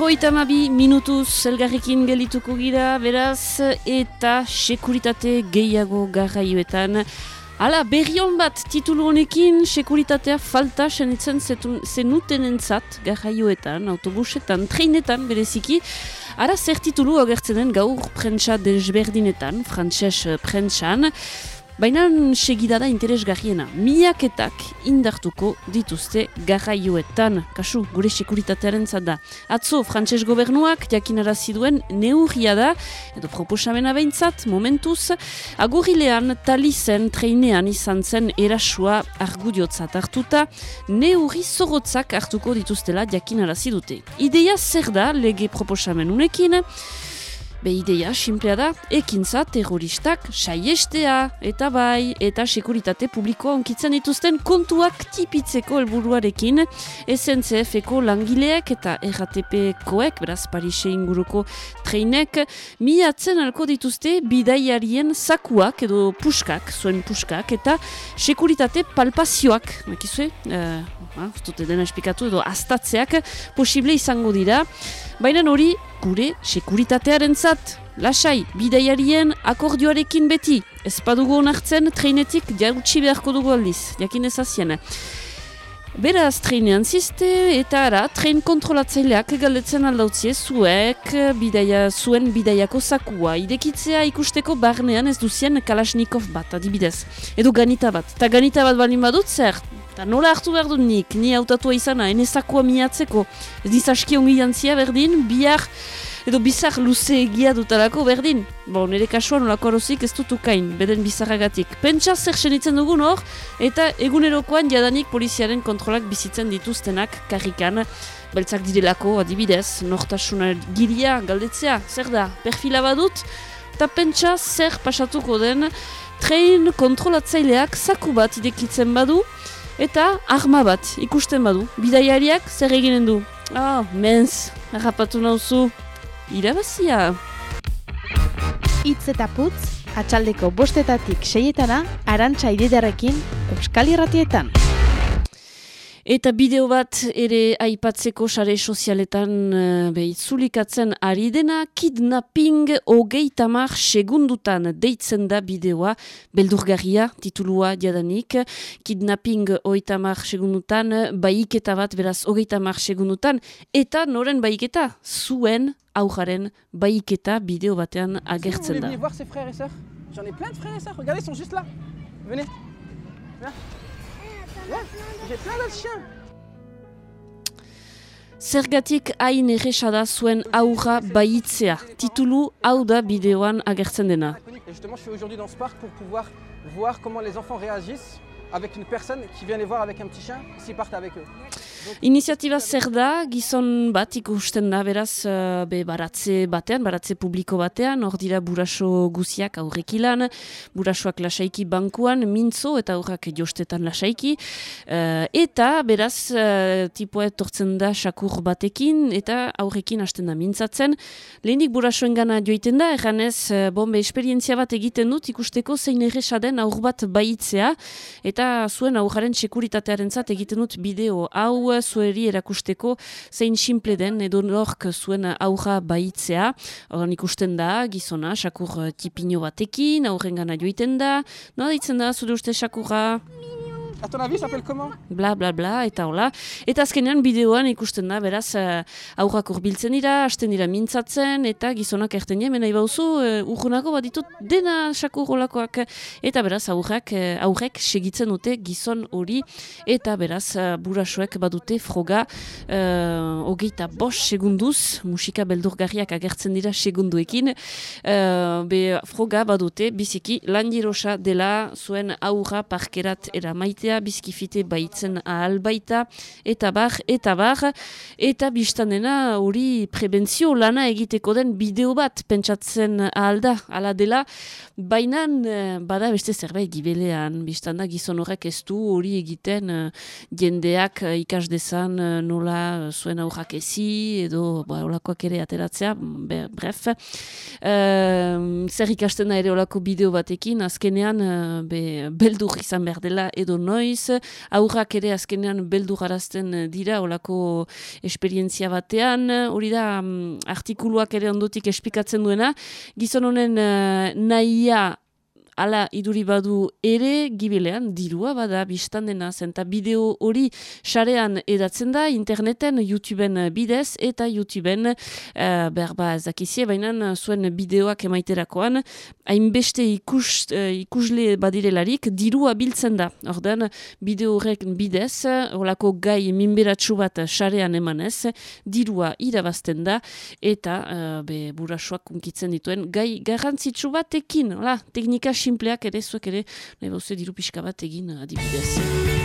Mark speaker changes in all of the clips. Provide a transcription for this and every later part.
Speaker 1: Berroita mabi minutuz elgarrekin gelituko gira, beraz, eta sekuritate gehiago garraioetan. Hala, berrion bat titulu honekin, sekuritatea falta senitzen zenuten entzat garraioetan, autobusetan, treinetan bereziki. Ara zer titulu agertzen den gaur prentsa desberdinetan, frantses prentsan. Baina segida da interesgarriena, miaketak indartuko dituzte garraioetan, kasu gure sekuritatearen da. Atzo, frantses gobernuak jakinara ziduen neurria da, edo proposamena behintzat, momentuz, agurilean talizen treinean izan zen erasua argudiotzat hartuta, neurri zorotzak hartuko dituztela jakinara zidute. Ideia zer da lege proposamen unekin, Be ideia, simplea da, ekintza terroristak saiestea, eta bai, eta sekuritate publikoa onkitzen dituzten kontuak tipitzeko helburuarekin. SNCF-eko langileek eta RATP-koek, beraz Parise inguruko treinek, miatzen alko dituzte bidaiarien sakuak edo puskak, zuen puskak, eta sekuritate palpazioak, makizue, uh, uh, dena espikatu edo astatzeak posible izango dira, baina hori gure sekuritatearen zat. Lasai, bidaiarien akordioarekin beti. Ez padugu onartzen, treinetik jautsi beharko dugu aldiz, jakin ezazien. Beraz, treinean ziste eta ara, trein kontrolatzaileak galdetzen aldautzie zuek bidaia, zuen bidaiako sakua. Idekitzea ikusteko barnean ez duzien kalasnikov bat, adibidez. Edo ganita bat. Ta ganita bat balin badut zer, Eta nola hartu behar dut nik, ni autatua izana, enezakua miatzeko. Ez nizaski ongi jantzia berdin, bihar edo bizar luze egia dutalako berdin. Bo, nire kasuan nolako arozik ez dut ukain, beden bizarragatik. Pentsa zer senitzen dugun hor, eta egunerokoan jadanik poliziaren kontrolak bizitzen dituztenak karrikan. Beltzak direlako, adibidez, nortasuna giria, galdetzea, zer da, perfila badut, eta pentsa zer pasatuko den, trein kontrolatzaileak zaku bat idekitzen badu, Eta arma bat ikusten badu. Bidaiariak zer eginen du. Ah, oh, menz, harrapatu nauzu. Irabazia.
Speaker 2: Itz eta putz, atxaldeko bostetatik seietana, arantxa ididarekin, Euskal Irratietan.
Speaker 1: Eta bideo bat ere aipatzeko sare sozialetan uh, behitzulikatzen ari dena, kidnapping hogei tamar segundutan deitzen da bideoa, beldurgarria titulua diadanik, kidnapping hogei tamar segundutan, baiketa bat beraz hogei tamar segundutan, eta noren baiketa, zuen aujaren baiketa bideo batean agertzen da. J'en ai plein de frères et sœurs, regardez, ils sont juste là. Venez. J'ai plein d'autres chiens. Zergatik hain erresada zuen aurra baitzea. Titulu hau da bideoan agertzen dena. Justement, je suis aujourd'hui dans ce parc pour pouvoir voir comment les enfants réagissent avec une personne qui vient les voir avec un petit chien s'ils partent avec eux. Iniziatiba zer da, gizon bat ikusten da, beraz, uh, be baratze batean, baratze publiko batean, hor dira buraso guziak aurrek ilan, burasoak lasaiki bankuan, mintzo eta aurrak jostetan lasaiki, uh, eta beraz, uh, tipua etortzen da sakur batekin, eta aurrekin hasten da mintzatzen. Lehenik burasoen gana joiten da, erranez, bombe esperientzia bat egiten dut, ikusteko zein erresaden aur bat baitzea, eta zuen aurraren sekuritatearen egiten dut bideo hau, zueri erakusteko zein simple den edo nork zuen aurra baitzea. Horan ikusten da, gizona, sakur tipino batekin, aurren gana joiten da. Noa ditzen da, zure uste sakurra? A ton avis, s'appelle comment? Bla, bla, bla, eta hola. Eta azkenean bideoan ikusten da, beraz, uh, aurrak urbiltzen dira, hasten dira mintzatzen, eta gizonak erten jemen nahi bauzu, uh, urgunako bat ditut dena sakur holakoak. Eta beraz, aurrak, uh, aurrek segitzen dute gizon hori, eta beraz, burasoek badute froga, uh, hogeita bos segunduz, musika beldurgarriak agertzen dira segunduekin, uh, be froga badute, biziki, landirosa dela zuen aurra parkerat era maitea, bizkifite baitzen ahal baita, eta bar, eta bar, eta biztanena hori prebentzio lana egiteko den bideo bat pentsatzen ahal da, ala dela, baina eh, bada beste zerbait gibelean, biztanda gizon horrek ez du hori egiten uh, jendeak uh, ikas dezan nola zuen aurrak ezi, edo ba, olakoak ere ateratzea, be, bref, zer ikasten da ere olako bideo batekin, azkenean be, beldur izan behar dela edo noi,
Speaker 3: noiz, aurrak ere azkenean beldu garazten dira, olako esperientzia batean, hori da mm, artikuluak ere ondotik espikatzen duena, gizon honen uh, nahia ala iduri badu ere gibilean dirua bada biztan dena zenta bideo hori sarean edatzen da interneten YouTubeen bidez eta YouTubeen uh, berba ezakizie baina zuen bideoak emaiterakoan hainbeste ikus, uh, ikusle badirelarik dirua biltzen da. Orden bideo horrek bidez olako gai minberatsu bat sarean emanez dirua irabazten da eta uh, be burasoak kunkitzen dituen gai garrantzitsu batekin, hola, teknika simpleak ere, zuek ere, nahi bauzu diru pixka bat egin adibidez.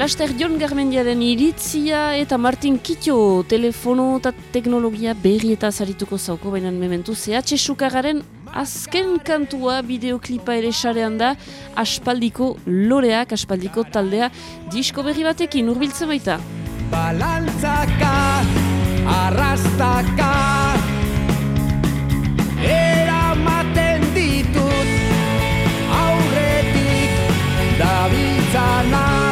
Speaker 3: Laster Jon Garmendiaren iritzia eta Martin Kitio telefono eta teknologia berri eta zarituko zauko, baina mementu CH Sukagaren azken kantua bideoklipa ere sarean da aspaldiko loreak, aspaldiko taldea disko berri batekin urbiltzen baita. Balantzaka, arrastaka, eramaten ditut aurretik dabiltzanak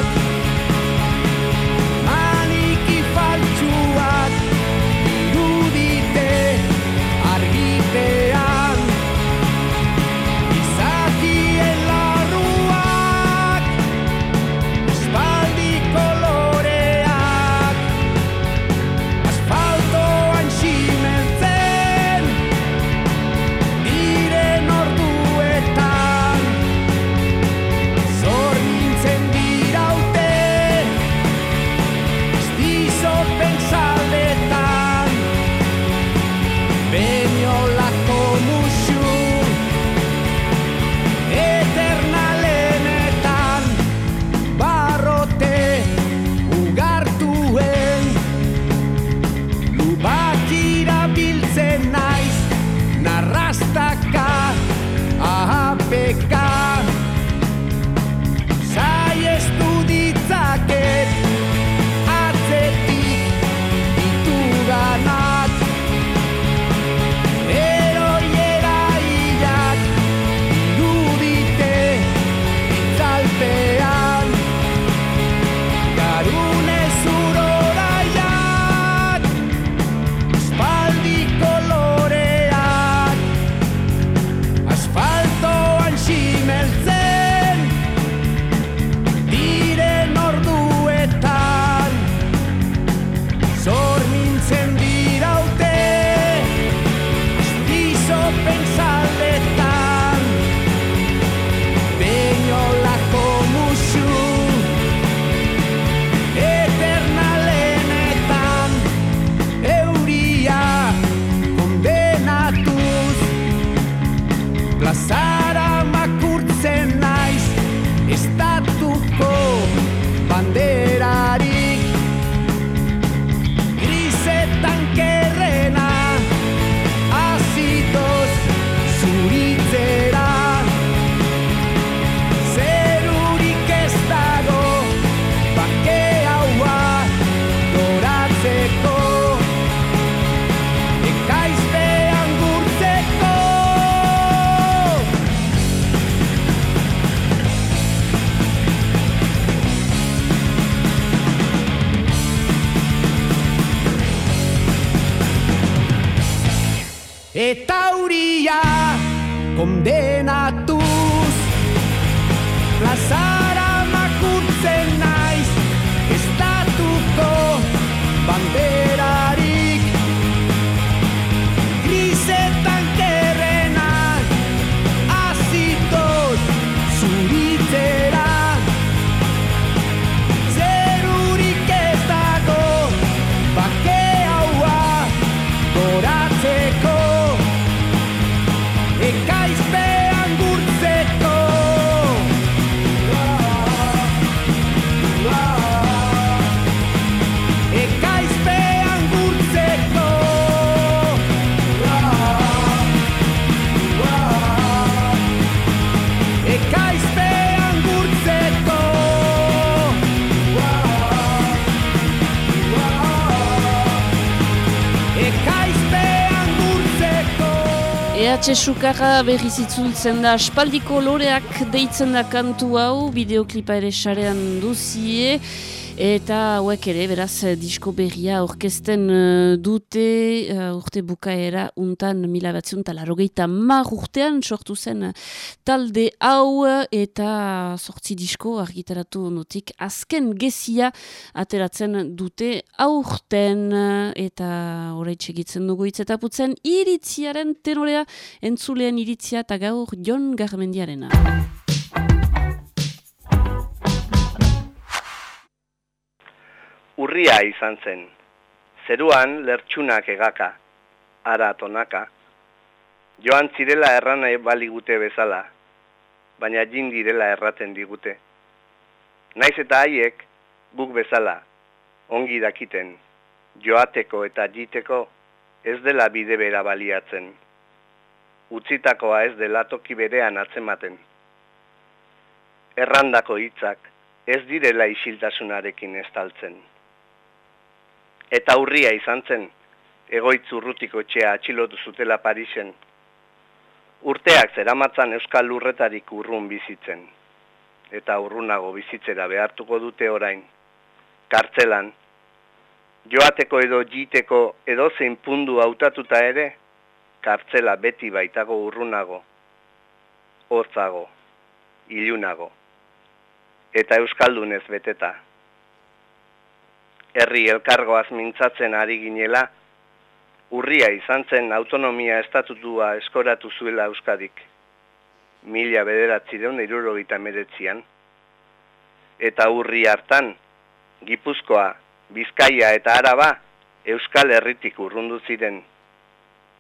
Speaker 1: Behatxe sukarra berriz itzultzen da espaldiko loreak deitzen da kantu hau, bideoklipa ere sarean duzie. Eta hauek ere, beraz, disko berria orkesten uh, dute uh, urte bukaera untan mila batzion talarrogeita mar urtean sortu zen talde hau eta sortzi disko argitaratu notik azken gezia ateratzen dute aurten eta horreitxe egitzen dugu itzetaputzen iritziaren tenorea entzulean iritzia eta gaur Jon Garmendiarena.
Speaker 4: Urria izan zen. Zeruan lertxunak egaka, ara tonaka. Joan zirela erran baligute bezala, baina jin direla erraten digute. Naiz eta haiek, guk bezala, ongi dakiten, joateko eta jiteko ez dela bide bera baliatzen. Utzitakoa ez dela toki berean atzematen. Errandako hitzak ez direla isiltasunarekin estaltzen eta urria izan zen, egoitz urrutiko txea atxilotu zutela Parisen. Urteak zeramatzan euskal lurretarik urrun bizitzen, eta urrunago bizitzera behartuko dute orain, kartzelan, joateko edo jiteko edo zein pundu hautatuta ere, kartzela beti baitago urrunago, hotzago, ilunago, eta euskaldunez beteta herri elkargoaz mintzatzen ari ginela, urria izan zen autonomia estatutua eskoratu zuela Euskadik, mila bederatzi deun irurogita meretzian. Eta urri hartan, Gipuzkoa, Bizkaia eta Araba, Euskal Herritik urrundu ziren.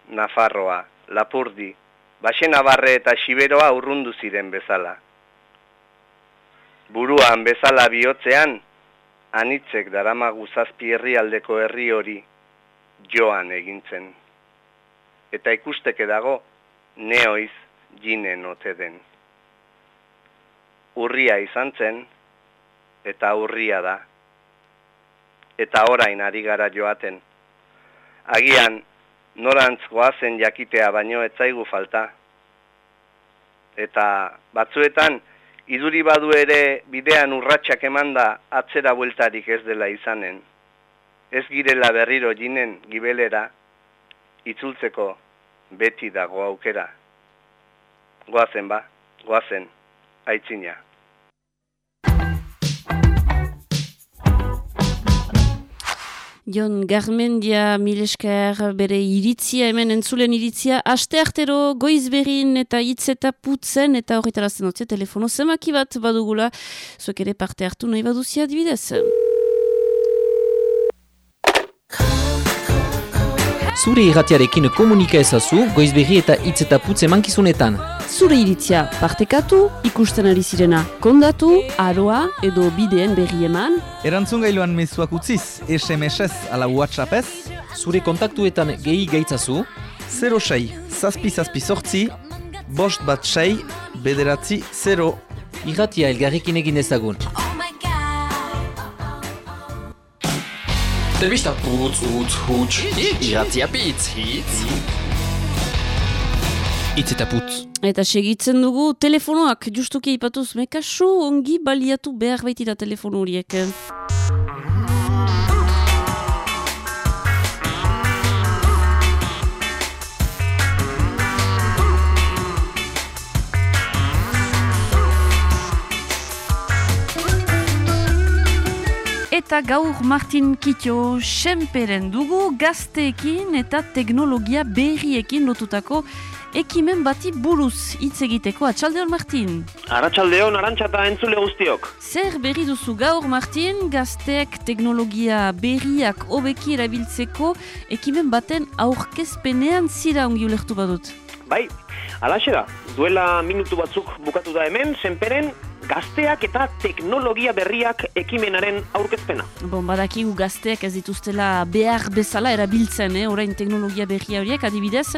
Speaker 4: Nafarroa, Lapurdi, Baxenabarre eta Siberoa urrundu ziren bezala. Buruan bezala bihotzean, anitzek darama guzazpi herrialdeko herri hori joan egintzen. Eta ikusteke dago neoiz jinen ote den. Urria izan zen, eta urria da. Eta orain ari gara joaten. Agian, norantz goazen jakitea baino etzaigu falta. Eta batzuetan, iduri badu ere bidean urratsak emanda atzera bueltarik ez dela izanen. Ez girela berriro jinen gibelera, itzultzeko beti dago aukera. Goazen ba, goazen, aitzina.
Speaker 1: Jon Garmendia Milesker bere iritzia hemen entzulen iritzia aste artero goizberin eta hitz eta putzen eta horretarazten dutze telefono zemaki bat badugula zuek ere parte hartu nahi baduzia adibidez.
Speaker 5: Zure irratiarekin komunika ezazu goizberri eta hitz eta putze mankizunetan
Speaker 1: zure iritzia partekatu, ikusten ari zirena kondatu, aroa edo bideen berri eman.
Speaker 6: Erantzun gailuan mezuak utziz, SMS-ez ala WhatsApp-ez.
Speaker 5: Zure kontaktuetan gehi gaitzazu.
Speaker 6: 06, zazpi zazpi sortzi, bost bat sei, bederatzi 0.
Speaker 5: Irratia elgarrekin egin ezagun.
Speaker 7: Debista putz, utz, hutz, irratia pitz, hitz.
Speaker 5: Itz eta putz.
Speaker 1: Eta segitzen dugu telefonoak justuki ipatuz mekasu ongi baliatu behar baitira telefono horiek. Eta gaur Martin Kitio senperen dugu gazteekin eta teknologia berriekin lotutako ekimen bati buruz hitz egiteko atxaldeon Martin.
Speaker 8: Arratxaldeon, arantxata entzule guztiok.
Speaker 1: Zer berri duzu gaur Martin, gazteek teknologia berriak hobeki erabiltzeko ekimen baten aurkezpenean zira ongi ulektu badut.
Speaker 8: Bai, alaxe da, duela minutu batzuk bukatu da hemen, senperen gazteak eta teknologia berriak ekimenaren aurkezpena.
Speaker 1: Bon, badakigu gazteak ez dituztela behar bezala erabiltzen, eh? orain teknologia berria horiek, adibidez,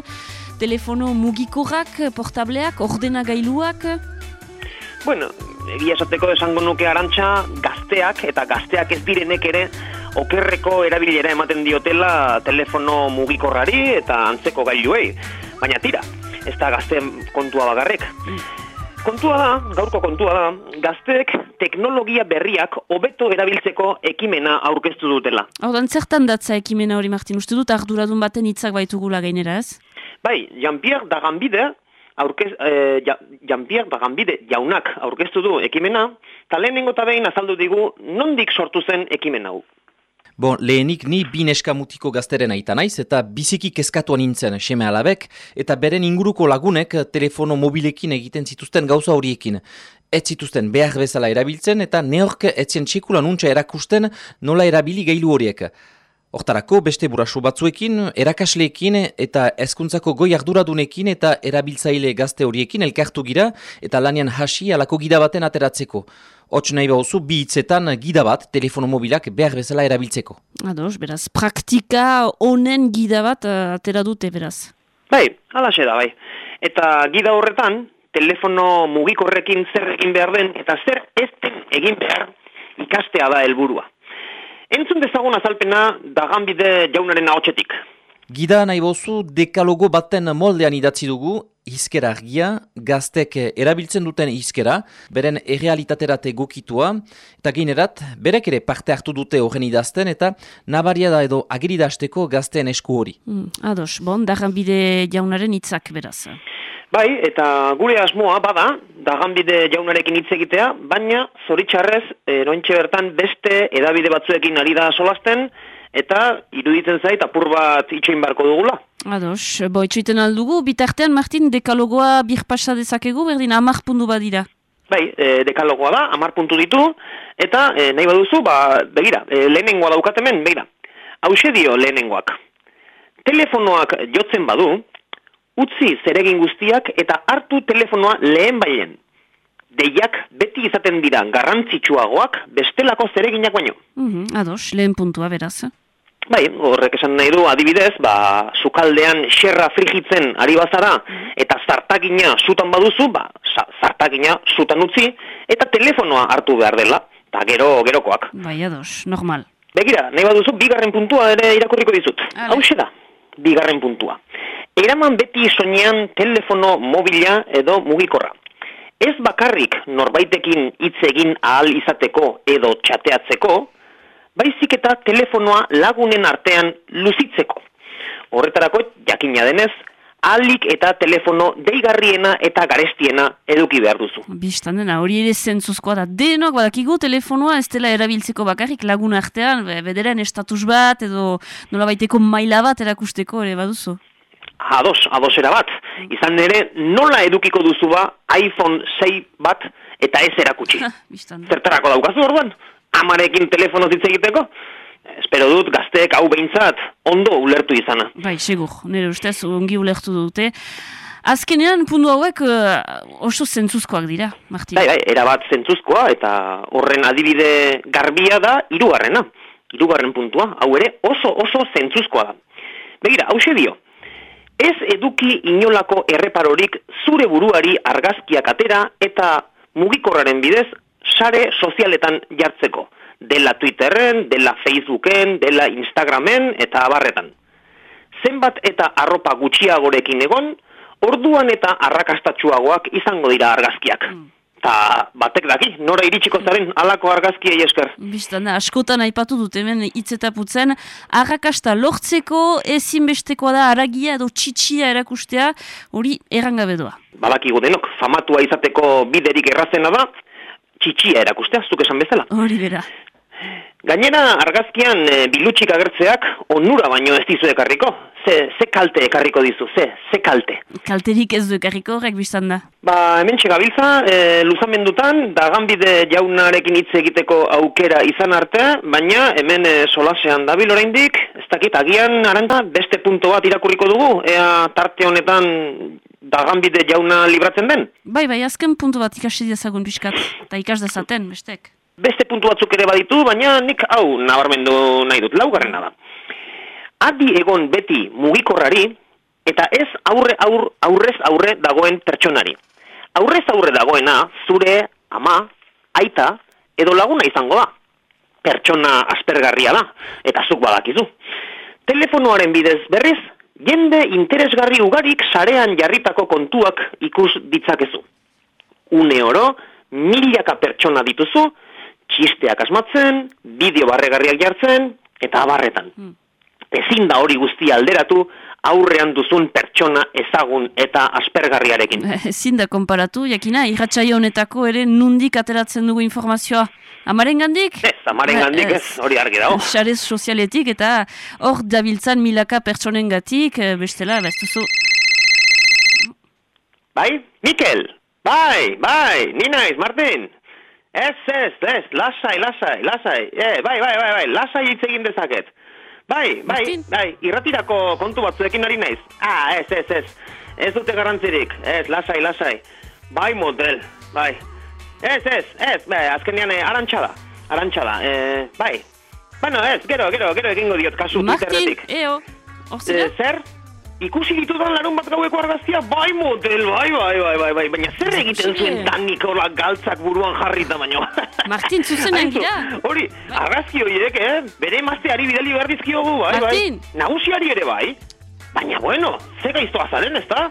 Speaker 1: telefono mugikorrak, portableak, ordenagailuak?
Speaker 8: Bueno, egia esateko esango nuke arantxa gazteak eta gazteak ez direnek ere okerreko erabilera ematen diotela telefono mugikorrari eta antzeko gailuei. Baina tira, ez da gazteen kontua bagarrek. Kontua da, gaurko kontua da, gazteek teknologia berriak hobeto erabiltzeko ekimena aurkeztu dutela.
Speaker 1: Hau zertan datza ekimena hori, Martin? Uste dut arduradun baten hitzak baitugula gainera, ez?
Speaker 8: Bai, Jean-Pierre Dagambide, aurkez, eh, Ja- Jean-Pierre Dagambide jaunak aurkeztu du ekimena, eta lehenengo eta behin azaldu digu nondik sortu zen ekimen hau.
Speaker 5: Bon, lehenik ni bi neskamutiko gazteren aita naiz eta biziki kezkatuan nintzen seme alabek eta beren inguruko lagunek telefono mobilekin egiten zituzten gauza horiekin. Ez zituzten behar bezala erabiltzen eta neork etzien txekulan untxa erakusten nola erabili gailu horiek. Hortarako beste buraso batzuekin, erakasleekin eta hezkuntzako goi arduradunekin eta erabiltzaile gazte horiekin elkartu gira eta lanian hasi alako gida baten ateratzeko. Hots nahi bauzu bi hitzetan gida bat telefono mobilak behar bezala erabiltzeko.
Speaker 1: Ados, beraz, praktika honen gida bat eh, atera dute, beraz.
Speaker 8: Bai, alaxe da, bai. Eta gida horretan, telefono mugikorrekin zer egin behar den, eta zer ez den egin behar ikastea da helburua. Entzun dezagun azalpena daganbide jaunaren ahotsetik.
Speaker 5: Gida nahi bauzu dekalogo baten moldean idatzi dugu, hizkera argia, gaztek erabiltzen duten hizkera, beren errealitaterat egokitua, eta gainerat, berek ere parte hartu dute horren idazten, eta nabaria da edo ageridasteko gazteen esku hori.
Speaker 1: Mm, ados, bon, darran bide jaunaren hitzak, beraz.
Speaker 8: Bai, eta gure asmoa bada, daganbide jaunarekin hitz egitea, baina zoritxarrez, erointxe bertan beste edabide batzuekin ari da solasten, eta iruditzen zait apur bat itxoin barko dugula.
Speaker 1: Ados, bo, itxoiten aldugu, bitartean, Martin, dekalogoa birpasa dezakegu, berdin, amak pundu badira.
Speaker 8: Bai, e, dekalogoa da, amar puntu ditu, eta e, nahi baduzu, ba, begira, e, lehenengoa daukatemen, begira. Hau dio lehenengoak. Telefonoak jotzen badu, utzi zeregin guztiak eta hartu telefonoa lehen bailen. Deiak beti izaten dira garrantzitsuagoak bestelako zereginak baino.
Speaker 1: Mhm, ados, lehen puntua, beraz.
Speaker 8: Bai, horrek esan nahi du adibidez, ba, sukaldean xerra frigitzen ari bazara eta zartakina zutan baduzu, ba, za- zartakina zutan utzi eta telefonoa hartu behar dela, eta gero gerokoak.
Speaker 1: Bai, ados, normal.
Speaker 8: Begira, nahi baduzu bigarren puntua ere irakurriko dizut. Hau da, bigarren puntua. Eraman beti soinean telefono mobila edo mugikorra. Ez bakarrik norbaitekin hitz egin ahal izateko edo txateatzeko, baizik eta telefonoa lagunen artean luzitzeko. Horretarako, jakina denez, ahalik eta telefono deigarriena eta garestiena eduki behar duzu.
Speaker 1: Bistan dena, hori ere zentzuzkoa da. Denok badakigu telefonoa ez dela erabiltzeko bakarrik lagun artean, be- bederen estatus bat edo nolabaiteko maila bat erakusteko ere baduzu.
Speaker 8: Ados, adosera bat. Izan ere, nola edukiko duzu ba iPhone 6 bat eta ez erakutsi. Zertarako daukazu orduan? Amarekin telefono hitz egiteko? Espero dut gazteek hau behintzat ondo ulertu izana.
Speaker 1: Bai, segur, nire ustez ongi ulertu dute. Azkenean, puntu hauek eh, oso zentzuzkoak dira, Martin.
Speaker 8: Bai, bai, erabat zentzuzkoa eta horren adibide garbia da hirugarrena. Hirugarren puntua, hau ere oso oso zentzuzkoa da. Begira, hau dio. Ez eduki inolako erreparorik zure buruari argazkiak atera eta mugikorraren bidez sare sozialetan jartzeko. Dela Twitterren, dela Facebooken, dela Instagramen eta abarretan. Zenbat eta arropa gutxiagorekin egon, orduan eta arrakastatsuagoak izango dira argazkiak. Ta batek daki, nora iritsiko zaren alako argazkiei esker.
Speaker 1: Bistan askotan aipatu dut hemen hitz eta putzen, arrakasta lortzeko ezinbestekoa da aragia edo txitsia erakustea, hori errangabe doa.
Speaker 8: Badakigu denok, famatua izateko biderik errazena da, txitsia erakustea, zuk esan bezala.
Speaker 1: Hori bera.
Speaker 8: Gainera, argazkian e, bilutxik agertzeak onura baino ez dizu ekarriko. Ze, ze kalte ekarriko dizu, ze, ze kalte.
Speaker 1: Kalterik ez du ekarriko horrek bistan da.
Speaker 8: Ba, hemen txegabiltza, e, luzamendutan, daganbide jaunarekin hitz egiteko aukera izan arte, baina hemen e, solasean dabil oraindik, ez dakit, agian, aranta, beste punto bat irakurriko dugu, ea tarte honetan daganbide jauna libratzen den.
Speaker 1: Bai, bai, azken puntu bat ikasi dezagun pixkat, eta ikas dezaten, bestek.
Speaker 8: Beste puntu batzuk ere baditu, baina nik hau nabarmendu nahi dut, laugarrena da. Adi egon beti mugikorrari, eta ez aurre aur, aurrez aurre dagoen pertsonari. Aurrez aurre dagoena, zure, ama, aita, edo laguna izango da. Pertsona aspergarria da, eta zuk badakizu. Telefonoaren bidez berriz, jende interesgarri ugarik sarean jarritako kontuak ikus ditzakezu. Une oro, milaka pertsona dituzu, txisteak asmatzen, bideo barregarriak jartzen, eta abarretan.
Speaker 1: Hmm.
Speaker 8: Ezin da hori guztia alderatu, aurrean duzun pertsona ezagun eta aspergarriarekin.
Speaker 1: Ezin da konparatu, jakina, irratsaio honetako ere nundik ateratzen dugu informazioa. Amaren gandik?
Speaker 8: Ez, amaren gandik ez, hori argi dago.
Speaker 1: Xarez sozialetik eta hor dabiltzan milaka pertsonen gatik, eh, bestela, ez duzu...
Speaker 8: Bai, Mikel, bai, bai, ni naiz, Martin. Ez, ez, ez, lasai, lasai, lasai, e, bai, bai, bai, bai, lasai hitz egin dezaket. Bai, bai,
Speaker 1: Martin?
Speaker 8: bai, irratirako kontu batzuekin ari naiz. Ah, ez, ez, ez, ez dute garrantzirik, ez, lasai, lasai. Bai, model, bai. Ez, ez, ez, bai, azkenean eh, arantxa da, arantxa da, eh, bai. Bueno, ez, gero, gero, gero egingo diot kasu
Speaker 1: Martin,
Speaker 8: Twitterretik.
Speaker 1: eo, hor
Speaker 8: Eh, zer? Ikusi ditudan larun bat gaueko argazkia, bai motel, bai, bai, bai, bai, bai, baina zer egiten zuen tan Nikola galtzak buruan jarrita baino.
Speaker 1: Martin, zuzenean
Speaker 8: Aizu,
Speaker 1: gira.
Speaker 8: Hori, argazki horiek, eh? Bere emazteari bidali behar dizkiogu, bai,
Speaker 1: Martin.
Speaker 8: bai. Nagusiari ere bai. Baina, bueno, ze gaiztoa zaren, ez da?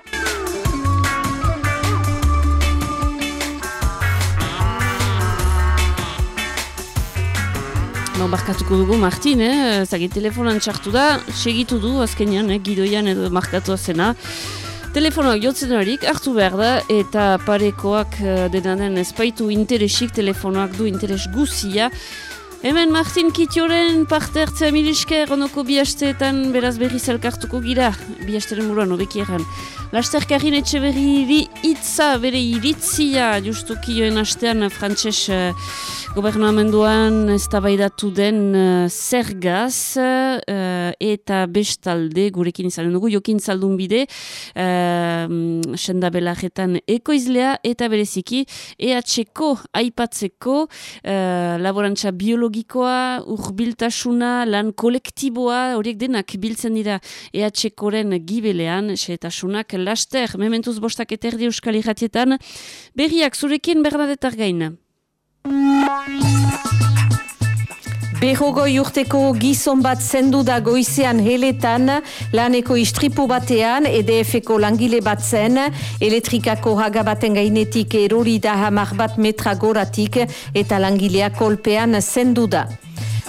Speaker 1: Ba, barkatuko dugu Martin, eh? Zagit telefonan txartu da, segitu du azkenean, eh? gidoian edo markatua zena. Telefonoak jotzen harik hartu behar da eta parekoak eh, dena den espaitu interesik, telefonoak du interes guzia. Hemen Martin Kitioren parte hartzea milisker onoko bi hasteetan beraz berriz elkartuko gira, bi hasteren buruan hobeki erran. Laster Karin Etxeberri hitza bere iritzia justuki joen hastean frantses eh, gobernamenduan eztabaidatu den uh, zergaz uh, eta bestalde gurekin izanen dugu jokin zaldun bide uh, sendabelajetan ekoizlea eta bereziki EHko aipatzeko uh, laborantza biologikoa, urbiltasuna, lan kolektiboa, horiek denak biltzen dira EHkoren gibelean, xeetasunak laster, mementuz bostak eterdi euskal irratietan, berriak zurekin Bernadetar gaina.
Speaker 9: Berrogoi urteko gizon bat zendu da goizean heletan, laneko istripu batean, EDF-eko langile bat zen, elektrikako haga baten gainetik erori da hamar bat metra goratik eta langilea kolpean zendu da.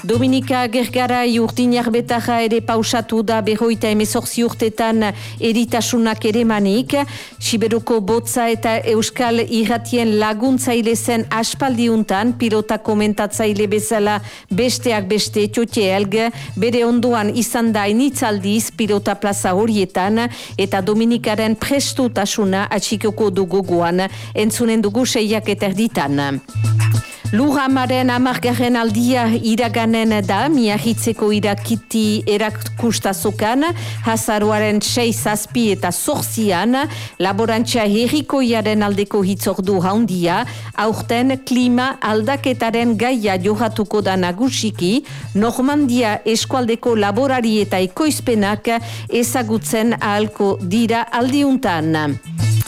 Speaker 9: Dominika Gergarai urdinak betaja ere pausatu da berroita emezorzi urtetan eritasunak ere manik. Siberuko botza eta euskal irratien laguntzaile zen aspaldiuntan, pilota komentatzaile bezala besteak beste txotxe elg, bere ondoan izan da initzaldiz pilota plaza horietan eta Dominikaren prestutasuna atxikoko duguguan, entzunen dugu seiak eta erditan. Luramaren amargarren aldia iraganen da, miahitzeko irakiti erakustazokan, hazaruaren sei zazpi eta zorzian, laborantza herrikoiaren aldeko hitzordu haundia, aurten klima aldaketaren gaia johatuko da nagusiki, Normandia eskualdeko laborari eta ekoizpenak ezagutzen ahalko dira aldiuntan.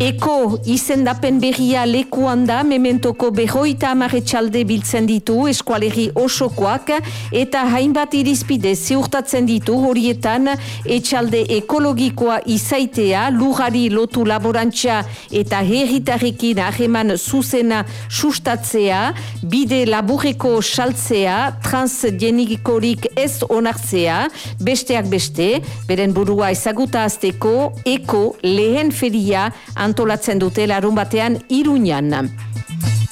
Speaker 9: Eko izendapen berria lekuan da, mementoko behoita amaretxalde biltzen ditu eskualeri osokoak eta hainbat irizpide ziurtatzen ditu horietan etxalde ekologikoa izaitea, lujari lotu laborantza eta herritarrekin aheman zuzena sustatzea, bide laburreko saltzea, transgenikorik ez onartzea, besteak beste, beren burua ezaguta azteko, eko lehen feria antolatzen dute larun batean iruñan.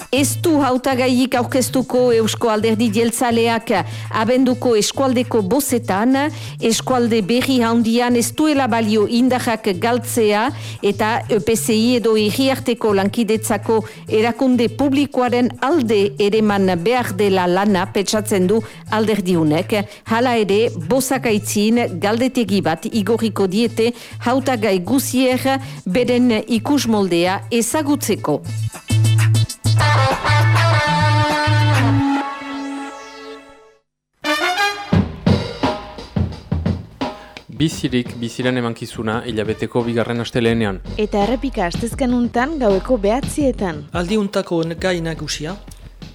Speaker 9: Ez du hautagaiik aurkeztuko Eusko Alderdi Jeltzaleak abenduko eskualdeko bozetan, eskualde berri handian ez duela balio indarrak galtzea eta EPCI edo irriarteko lankidetzako erakunde publikoaren alde ereman behar dela lana petsatzen du alderdiunek. Hala ere, bosakaitzin galdetegi bat igoriko diete hautagai guzier beren ikusmoldea ezagutzeko.
Speaker 10: Bizirik, biziren emankizuna, hilabeteko bigarren astelenean.
Speaker 2: Eta errepika astezken untan gaueko behatzietan.
Speaker 6: Aldiuntako gai nagusia,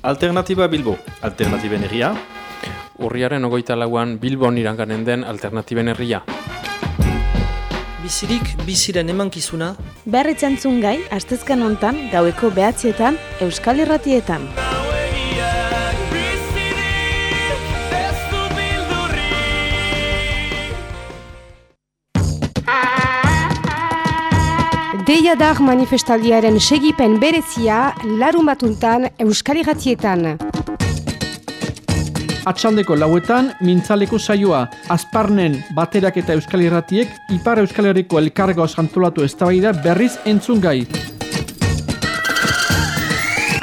Speaker 11: Alternatiba Bilbo, alternatiben herria,
Speaker 10: Urriaren ogoita lauan Bilbon iranganen den alternatiben herria.
Speaker 12: bizirik biziren emankizuna.
Speaker 2: Berritzentzun gai, astezkan hontan gaueko behatzietan, Euskal Irratietan.
Speaker 13: Deia dar manifestaldiaren segipen berezia larun batuntan Euskal Irratietan.
Speaker 14: Atxaldeko lauetan, mintzaleko saioa, azparnen baterak eta Euskal Irratiek, Ipar Euskal Herriko elkargoaz antolatu eztabaida berriz entzun gai.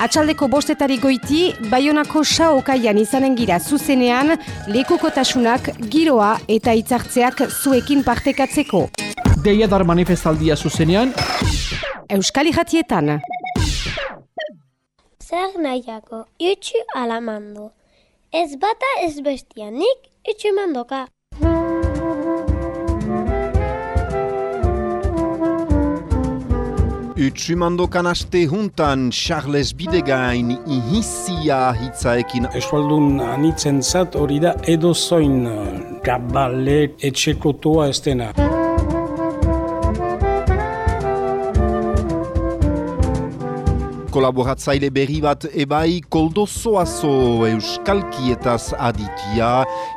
Speaker 13: Atxaldeko bostetari goiti, Baionako saokaian izanen gira zuzenean, lekukotasunak, giroa eta hitzartzeak zuekin partekatzeko.
Speaker 14: Deia dar manifestaldia zuzenean,
Speaker 13: Euskal Irratietan.
Speaker 15: Zer nahiako, itxu alamando. Ez bata ez bestia, nik itxu mandoka.
Speaker 16: Utsumandokan aste juntan Charles Bidegain ihizia hitzaekin.
Speaker 17: Eskualdun anitzen zat hori da edo zoin gabale etxekotoa ez dena.
Speaker 16: Kolaboratzaile berri bat ebai koldo zoazo euskalkietaz aditia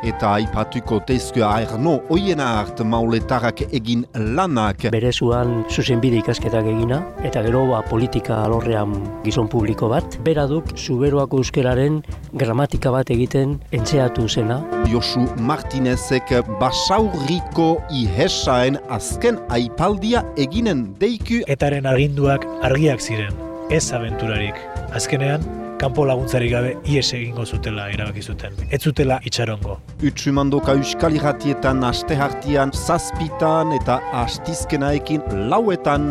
Speaker 16: eta aipatuko teizko aerno oiena hart mauletarak egin lanak.
Speaker 18: Berezuan zuzenbide ikasketak egina eta gero ba, politika alorrean gizon publiko bat. Beraduk zuberoako euskeraren gramatika bat egiten entzeatu zena.
Speaker 16: Josu Martinezek basaurriko ihesaen azken aipaldia eginen deiku.
Speaker 19: Etaren aginduak argiak ziren ez aventurarik. Azkenean, kanpo laguntzarik gabe ies egingo zutela erabaki zuten. Ez zutela itxarongo.
Speaker 16: Utsumandoka euskal irratietan aste hartian zazpitan eta astizkenaekin lauetan.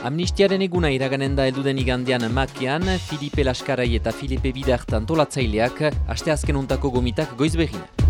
Speaker 5: Amnistiaren eguna iraganen da elduden igandean makian, Filipe Laskarai eta Filipe Bidart antolatzaileak, aste azken untako gomitak goiz behin.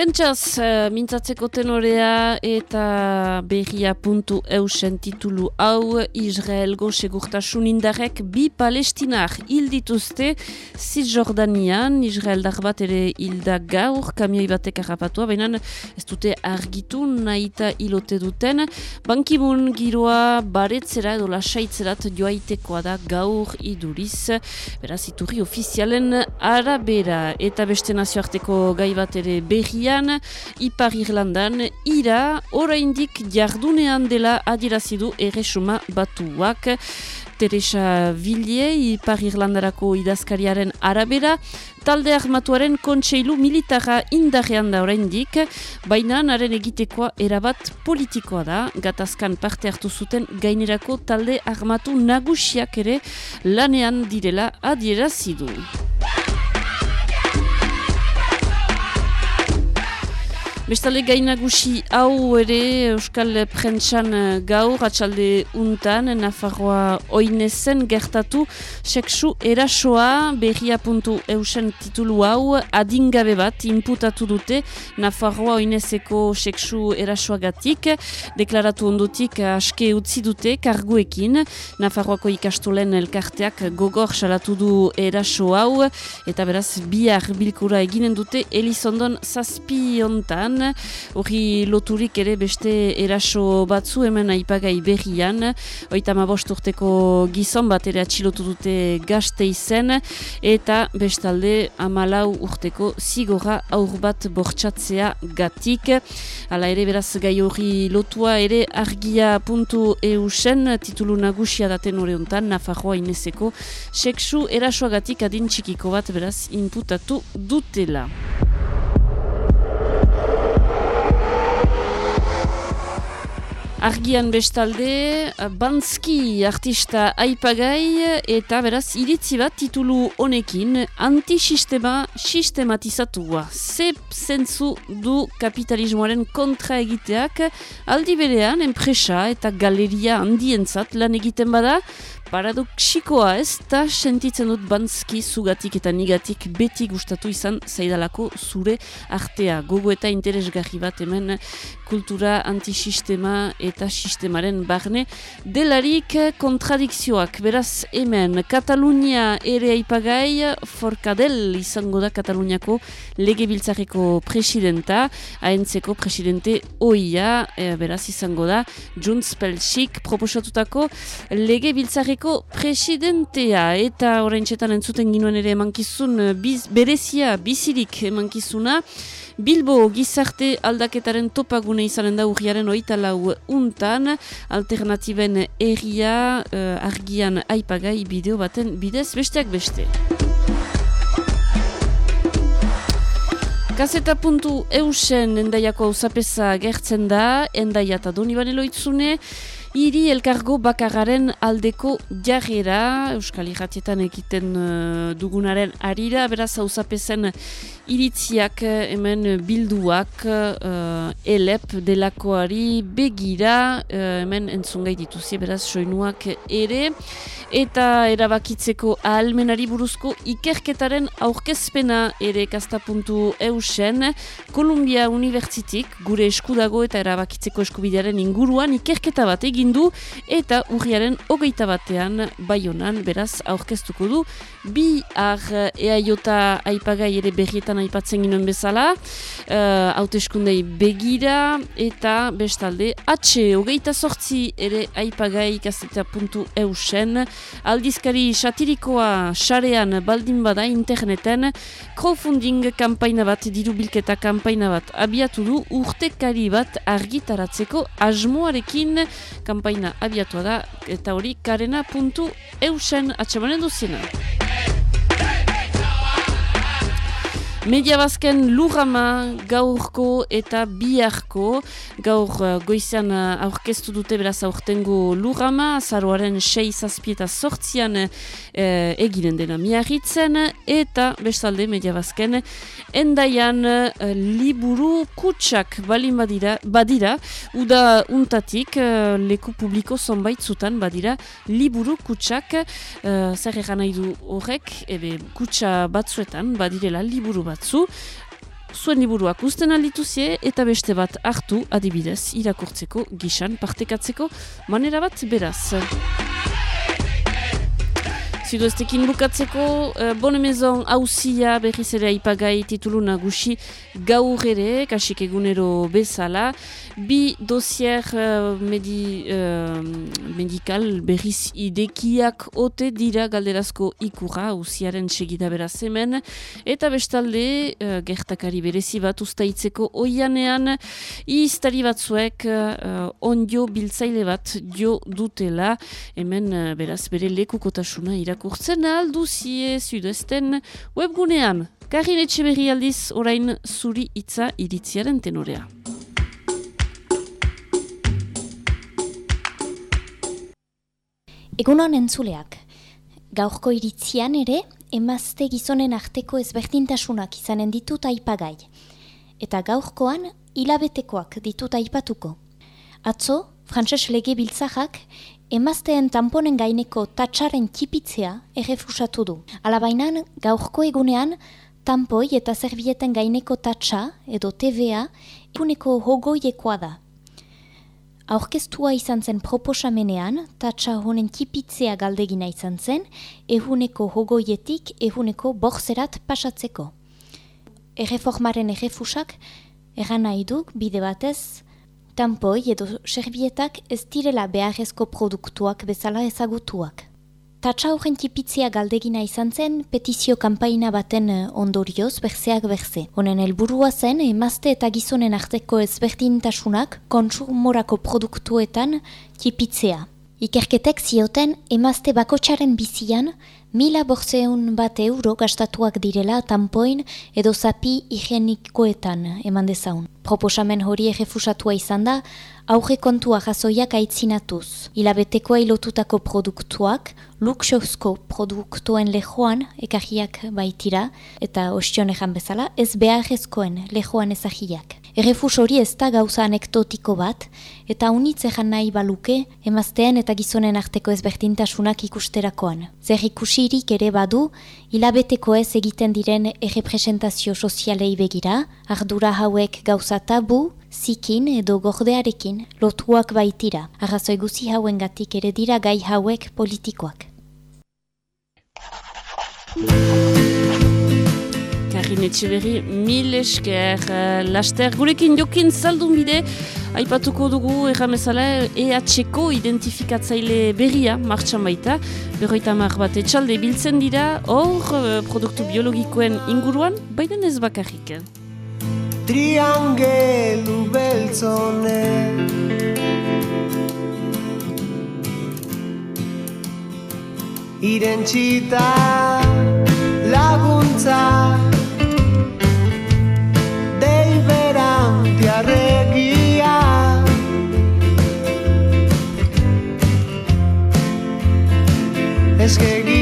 Speaker 1: Prentsaz, uh, mintzatzeko tenorea eta berria puntu eusen titulu hau Israelgo segurtasun indarek bi palestinar hil dituzte Cisjordanian, Israeldar bat ere hilda gaur, kamioi batek harrapatua, baina ez dute argitu nahita hilote duten. Bankimun giroa baretzera edo lasaitzerat joaitekoa da gaur iduriz, beraz iturri ofizialen arabera. Eta beste nazioarteko gai bat ere berri Ipar Irlandan, ira oraindik jardunean dela adirazidu erresuma batuak. Teresa Villier, Ipar Irlandarako idazkariaren arabera, talde armatuaren kontseilu militara indarrean da oraindik, baina naren egitekoa erabat politikoa da, gatazkan parte hartu zuten gainerako talde armatu nagusiak ere lanean direla adierazidu. Bestale gainagusi hau ere Euskal Prentsan gaur, atxalde untan, Nafarroa oinezen gertatu, seksu erasoa berria puntu eusen titulu hau, adingabe bat, imputatu dute, Nafarroa oinezeko seksu erasoagatik, deklaratu ondotik aske utzi dute, karguekin, Nafarroako ikastolen elkarteak gogor salatu du eraso hau, eta beraz, bihar bilkura eginen dute, Elizondon zazpi hori loturik ere beste eraso batzu hemen aipagai berrian, oita mabost urteko gizon bat ere atxilotu dute gazte izen, eta bestalde amalau urteko zigora aur bat bortxatzea gatik. Hala ere beraz gai hori lotua ere argia puntu eusen titulu nagusia daten hori ontan, Nafarroa inezeko, seksu erasoagatik adin txikiko bat beraz imputatu dutela. Argian bestalde, Banski artista aipagai eta beraz iritzi bat titulu honekin antisistema sistematizatua. Ze zentzu du kapitalismoaren kontra egiteak aldi berean enpresa eta galeria handientzat lan egiten bada paradoxikoa ez da sentitzen dut bantzki zugatik eta nigatik beti gustatu izan zaidalako zure artea. Gogo eta interesgarri bat hemen kultura antisistema eta sistemaren barne delarik kontradikzioak. Beraz hemen Katalunia ere aipagai forkadel izango da Kataluniako lege biltzareko presidenta, haentzeko presidente oia, e, beraz izango da Junts Pelchik proposatutako lege biltzareko presidentea. Eta orain txetan entzuten ginoen ere emankizun biz, berezia bizirik emankizuna. Bilbo gizarte aldaketaren topagune izanen da urriaren oita lau untan, alternatiben erria uh, argian aipagai bideo baten bidez besteak beste. Gazeta puntu eusen endaiako uzapeza gertzen da, endaia eta doni banelo itzune, Iri elkargo bakararen aldeko jarrera, Euskal Iratietan egiten uh, dugunaren arira, beraz hau iritziak eh, hemen bilduak uh, elep delakoari begira uh, hemen entzungai dituzie beraz soinuak ere. Eta erabakitzeko ahalmenari buruzko ikerketaren aurkezpena ere kastapuntu eusen Kolumbia Unibertsitik gure eskudago eta erabakitzeko eskubidearen inguruan ikerketa bat egin du eta urriaren hogeita batean baionan beraz aurkeztuko du. Bi ar eaiota aipagai ere berrietan aipatzen ginen bezala, uh, hauteskundei begira eta bestalde atxe hogeita sortzi ere aipagai ikasteta puntu eusen, aldizkari satirikoa sarean baldin bada interneten, crowdfunding kampaina bat, diru bilketa kampaina bat abiatu du. Urtekari bat argitaratzeko asmoarekin kampaina abiatua da. Eta hori karena puntu eusen atxamanen duzina. Media bazken lurama gaurko eta biharko, gaur uh, goizan uh, aurkeztu dute beraz aurtengo lurama, zaroaren 6 zazpieta sortzian uh, eginen dena miarritzen, eta bestalde media bazken, endaian uh, liburu kutsak balin badira, badira uda untatik uh, leku publiko zonbait zutan badira liburu kutsak, uh, zer egan nahi du horrek, ebe kutsa batzuetan badirela liburu batzu, zuen liburuak usten aldituzie eta beste bat hartu adibidez irakurtzeko gisan partekatzeko manera bat beraz. Ziduestekin bukatzeko, uh, Bone Mezon hauzia berriz ere aipagai titulu nagusi gaur ere, kasik egunero bezala, bi dosier uh, medi, uh, medikal berriz idekiak ote dira galderazko ikura hauziaren segida beraz hemen, eta bestalde uh, gertakari berezi bat ustaitzeko oianean, iztari batzuek uh, ondio biltzaile bat jo dutela, hemen uh, beraz bere lekukotasuna irak irakurtzen alduzie zudesten webgunean. Karin etxe aldiz orain zuri hitza iritziaren tenorea.
Speaker 20: Egunon entzuleak, gaurko iritzian ere, emazte gizonen arteko ezberdintasunak izanen ditut aipagai. Eta gaurkoan, hilabetekoak ditut aipatuko. Atzo, Frantses lege biltzakak emazteen tamponen gaineko tatxaren tipitzea errefusatu du. Alabainan, gaurko egunean, tampoi eta zerbieten gaineko tatxa edo TVA eguneko hogoiekoa da. Aurkeztua izan zen proposamenean, tatxa honen tipitzea galdegina izan zen, ehuneko hogoietik ehuneko borzerat pasatzeko. Erreformaren errefusak, eran nahi duk, bide batez, tampoi edo serbietak ez direla beharrezko produktuak bezala ezagutuak. Tatsa horren tipitzia galdegina izan zen petizio kanpaina baten eh, ondorioz berzeak berze. Honen helburua zen emazte eta gizonen arteko ezberdintasunak konsumorako produktuetan tipitzea. Ikerketek zioten emazte bakotxaren bizian mila borzeun bat euro gastatuak direla tampoin edo zapi higienikoetan eman dezaun. Proposamen hori errefusatua izan da, aurre kontua jasoiak aitzinatuz. Ilabetekoa ilotutako produktuak, luxosko produktuen lehoan ekarriak baitira, eta ostion bezala, ez beharrezkoen lehoan ezahiak. Errefus hori ez da gauza anekdotiko bat, eta unitz ejan nahi baluke, emaztean eta gizonen arteko ezberdintasunak ikusterakoan. Zer ikusirik ere badu, hilabeteko ez egiten diren errepresentazio sozialei begira, ardura hauek gauza tabu, zikin edo gordearekin lotuak baitira, arrazoi guzi hauen gatik ere dira gai hauek politikoak.
Speaker 1: Karin Etxeberri, mil esker, uh, laster, gurekin jokin zaldun bide, aipatuko dugu erramezala EH-ko identifikatzaile berria martxan baita, berroita mar bat etxalde biltzen dira, hor uh, produktu biologikoen inguruan, baiden ez bakarrik.
Speaker 3: Triangelu beltzone. Irentsita laguntza es que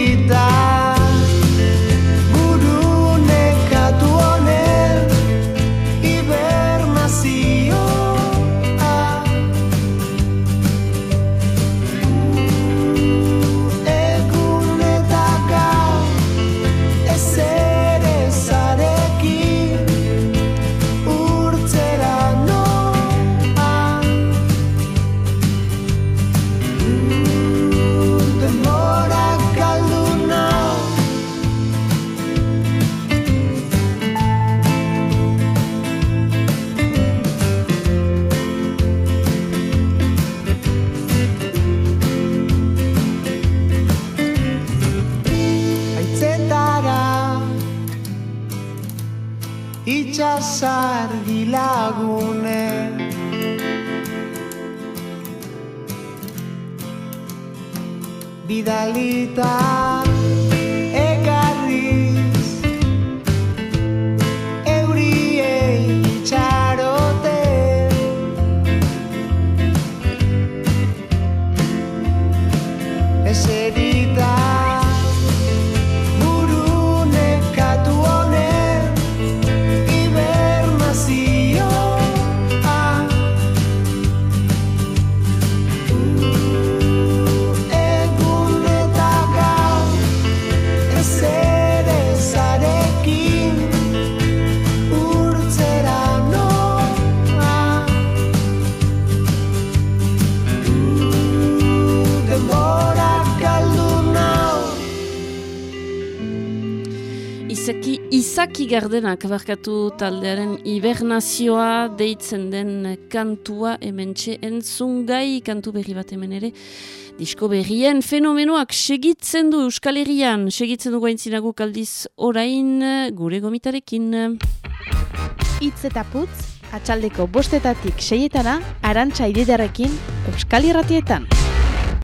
Speaker 1: Izaki Gardenak barkatu taldearen hibernazioa deitzen den kantua hemen entzungai kantu berri bat hemen ere. Disko berrien fenomenoak segitzen du Euskal Herrian, segitzen du gaintzinagu kaldiz orain gure gomitarekin.
Speaker 2: Itz eta putz, atxaldeko bostetatik seietana, arantxa ididarekin Euskal Herratietan.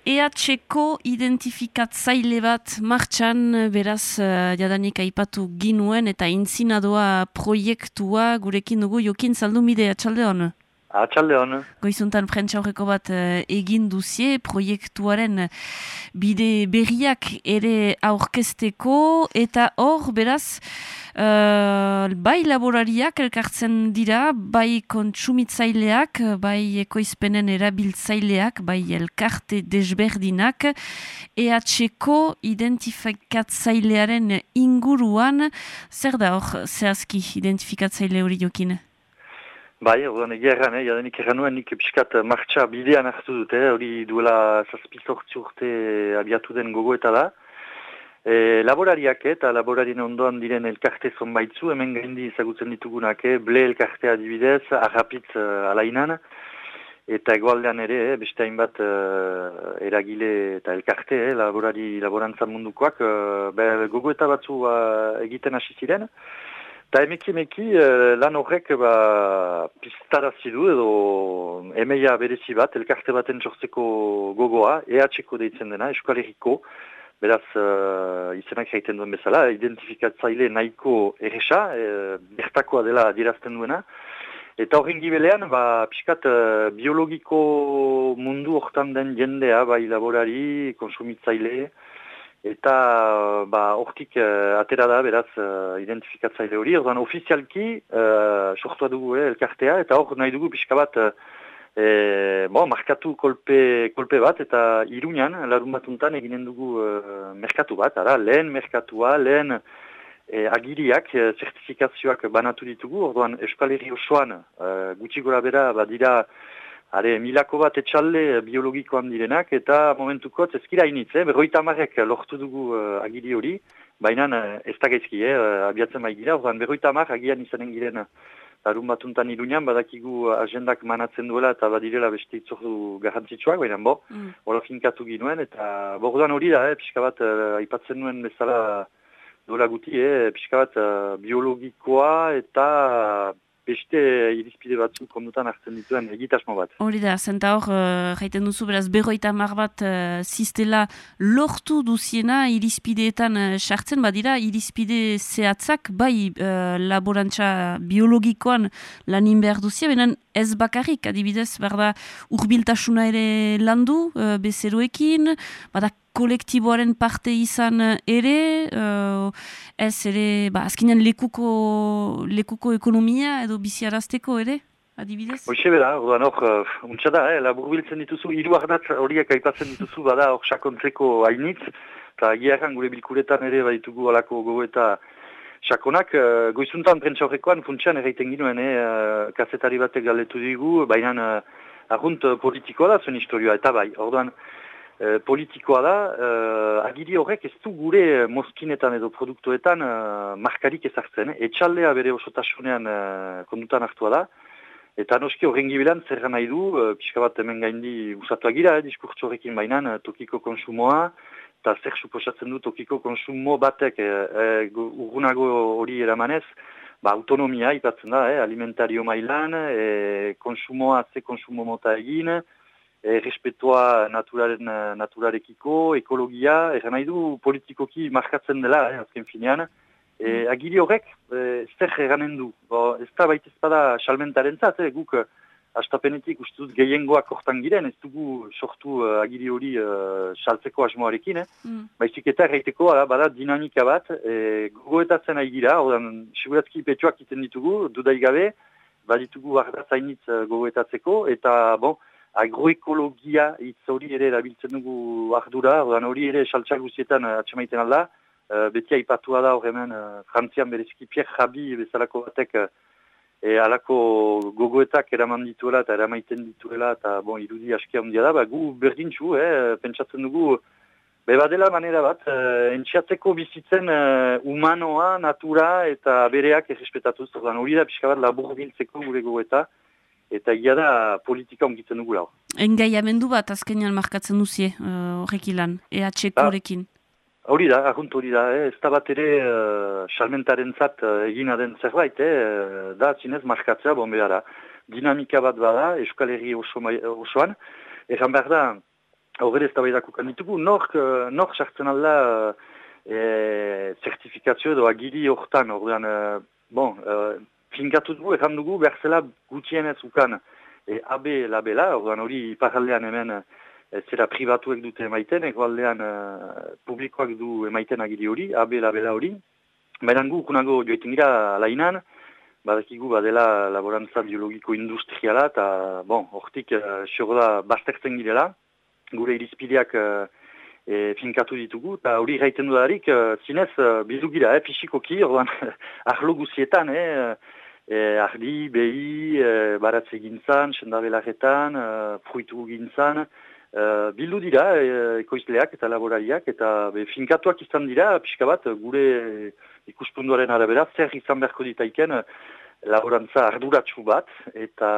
Speaker 1: EHko identifikatzaile bat martxan beraz uh, jadanik aipatu ginuen eta intzinadoa proiektua gurekin dugu jokin zaldumide atxalde hon?
Speaker 21: Atxalde hon.
Speaker 1: Goizuntan frentsa horreko bat uh, egin duzie proiektuaren bide berriak ere aurkesteko eta hor beraz Uh, bai laborariak elkartzen dira, bai kontsumitzaileak, bai ekoizpenen erabiltzaileak, bai elkarte desberdinak, EHko identifikatzailearen inguruan, zer da hor zehazki identifikatzaile hori jokin?
Speaker 21: Bai, orduan egia erran, eh, jadenik erran nuen nik piskat martxa bidean hartu dute, hori duela zazpizortzi urte abiatu den gogo eta da. E, laborariak eta laborarien ondoan diren elkarte zonbaitzu, hemen gaindi izagutzen ditugunak, e, ble elkartea adibidez, arrapitz uh, alainan, eta egoaldean ere, e, beste hainbat uh, eragile eta elkarte, e, laborari laborantzan mundukoak, uh, gogo eta batzu uh, egiten hasi ziren, Eta emeki emeki lan horrek ba, piztarazi du edo emeia berezi bat, elkarte baten txortzeko gogoa, EH-ko deitzen dena, eskualeriko, beraz uh, izenak jaiten duen bezala, identifikatzaile nahiko erresa, e, bertakoa dela dirazten duena, eta horren gibelean, ba, piskat uh, biologiko mundu hortan den jendea, bai laborari, konsumitzaile, eta ba, hortik uh, atera da beraz uh, identifikatzaile hori, orduan ofizialki uh, sortua dugu eh, elkartea, eta hor nahi dugu pixka bat uh, e, bo, markatu kolpe, kolpe bat, eta iruñan, larun batuntan eginen dugu uh, merkatu bat, ara, lehen merkatua, lehen e, agiriak, e, zertifikazioak banatu ditugu, orduan Euskal Herri osoan uh, gutxi gora bera, badira, Are, milako bat etxalde biologikoan direnak, eta momentuko ezkira initz, eh? berroita marrek lortu dugu uh, agiri hori, baina uh, ez da gaizki, eh? abiatzen gira, ordan berroita marr agian izanen giren larun batuntan iruñan, badakigu agendak manatzen duela eta badirela beste itzordu garrantzitsuak, baina bo, mm. hori finkatu ginuen, eta borduan hori da, eh? pixka bat, uh, aipatzen nuen bezala dola guti, eh? pixka bat uh, biologikoa eta beste irizpide batzuk kondutan hartzen dituen egitasmo bat.
Speaker 1: Hori da, zenta hor, uh, jaiten duzu, beraz, berroita mar bat uh, zistela lortu duziena irizpideetan uh, sartzen, badira, irizpide zehatzak, bai uh, laborantza biologikoan lanin behar duzia, benen ez bakarrik, adibidez, berda, urbiltasuna ere landu, uh, bezeroekin, badak kolektiboaren parte izan eh, ere, uh, ez ere, ba, azkenean lekuko, lekuko ekonomia edo biziarazteko ere, adibidez?
Speaker 21: Hoxe bera, orduan hor, uh, untsa da, eh, labur biltzen dituzu, hiru ardatz horiek aipatzen dituzu, bada hor sakontzeko hainitz, eta giarran gure bilkuretan ere baditugu alako gogo eta sakonak, uh, goizuntan prentsa horrekoan funtsian erraiten ginoen, eh, kazetari batek galetu digu, baina uh, argunt politikoa da zuen historioa, eta bai, orduan, Eh, politikoa da, uh, agiri horrek ez du gure mozkinetan edo produktuetan uh, markarik ezartzen. Etxaldea bere osotasunean uh, kondutan hartua da. Eta noski horren gibilan zer nahi du, uh, pixka bat hemen gaindi usatu agira, eh, diskurtso horrekin bainan, uh, tokiko konsumoa, eta zer suposatzen du tokiko konsumo batek uh, urgunago hori eramanez, ba, autonomia ipatzen da, eh, alimentario mailan, eh, konsumoa ze konsumo mota egin, e, respetua naturaren, naturarekiko, ekologia, eran nahi du politikoki markatzen dela, eh, azken finean. E, agiri horrek, e, zer eranen du. Bo, ez da baita ezpada salmentaren zat, eh, guk astapenetik uste dut gehiengoak hortan giren, ez dugu sortu uh, agiri hori uh, saltzeko asmoarekin, eh? Mm. Baizik eta erraiteko, bada dinamika bat, e, gogoetatzen ari gira, odan, segurazki petxoak iten ditugu, dudaigabe, baditugu ardatzainitz uh, gogoetatzeko, eta, bon, agroekologia hitz hori ere erabiltzen dugu ardura, odan hori ere saltsak guztietan uh, atxemaiten alda, uh, beti aipatua da hor hemen uh, frantzian bereziki Pierre Jabi bezalako batek uh, e, alako gogoetak eraman dituela eta eramaiten dituela eta bon, irudi askia handia da, ba, gu berdintxu, eh, pentsatzen dugu, Beba manera bat, uh, entxatzeko bizitzen uh, humanoa, natura eta bereak errespetatuz. Hori da pixka bat labur biltzeko gure gogoeta eta ia da politika ongitzen dugu lau.
Speaker 1: Engaiamendu bat azkenean markatzen duzie uh, horrek ilan, EHK horrekin?
Speaker 21: Hori da, ahunt hori da, eh? ez da bat ere uh, salmentaren zat uh, egina den zerbait, eh? da zinez markatzea bon behar Dinamika bat bada, Euskal Herri oso, osoan, egan behar da, horre ez da behar ditugu, nork, uh, nork sartzen alda uh, zertifikazio edo agiri hortan, ordean, uh, bon, uh, finkatu dugu, ekan dugu, berzela gutienez ukan e, AB labela, orduan hori iparaldean hemen e, zera privatuek dute emaiten, egualdean e, publikoak du emaiten agiri hori, AB labela hori. Baina gu, kunago joetin gira lainan, badakigu badela laborantza biologiko industriala, eta bon, hortik e, da bastertzen girela, gure irizpideak e, e, finkatu ditugu, eta hori gaiten dudarik, e, zinez, e, bizu gira, eh, fisikoki, orduan, ahlo guzietan, eh, e, ardi, behi, e, baratze gintzan, sendabelaretan, e, fruitu gintzan, e, bildu dira e, ekoizleak eta laborariak, eta be, finkatuak izan dira, pixka bat, gure ikuspunduaren arabera, zer izan beharko ditaiken, laborantza arduratsu bat, eta